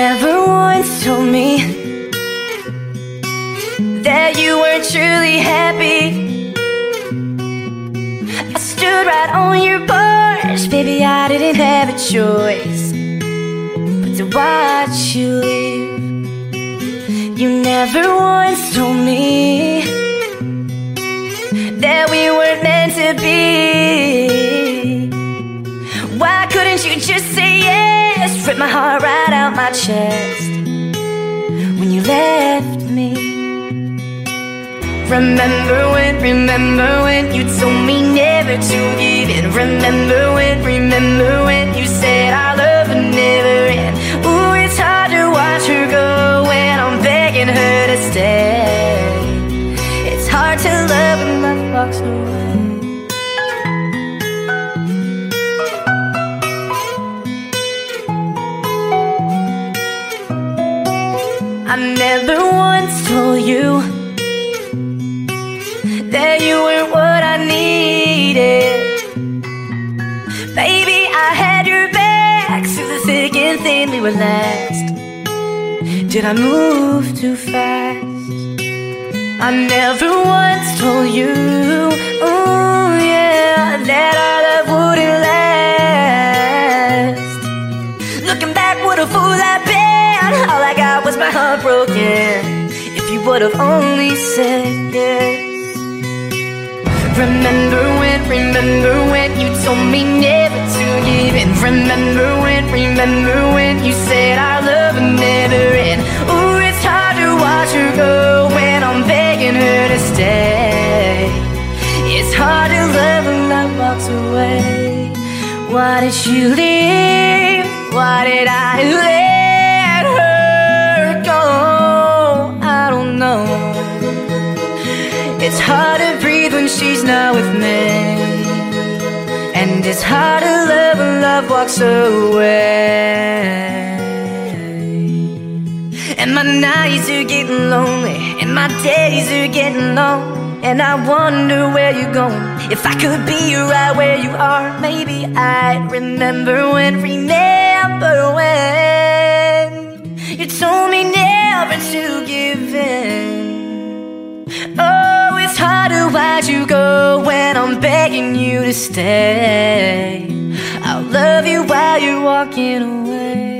never once told me that you weren't truly happy. I stood right on your porch, baby. I didn't have a choice but to watch you leave. You never once told me that we weren't meant to be. Couldn't you just say yes? Rip my heart right out my chest when you left me. Remember when, remember when you told me never to give in. Remember when, remember when you said our love would never end. Ooh, it's hard to watch her go when I'm begging her to stay. It's hard to love when love walks away. I never once told you that you weren't what I needed. Baby, I had your back through the thick and thin, we were last. Did I move too fast? I never once told you, oh yeah, that our love wouldn't last. Looking back, what a fool I've been. Was my heart broken. If you would have only said yes. Remember when, remember when you told me never to give in. Remember when, remember when you said our love would never end. Ooh, it's hard to watch her go when I'm begging her to stay. It's hard to love when love walks away. Why did she leave? Why did I let breathe when she's not with me. And it's hard to love when love walks away. And my nights are getting lonely, and my days are getting long. And I wonder where you're going. If I could be right where you are, maybe I'd remember when, remember when you told me never to give in. Oh, to you go when I'm begging you to stay. I'll love you while you're walking away.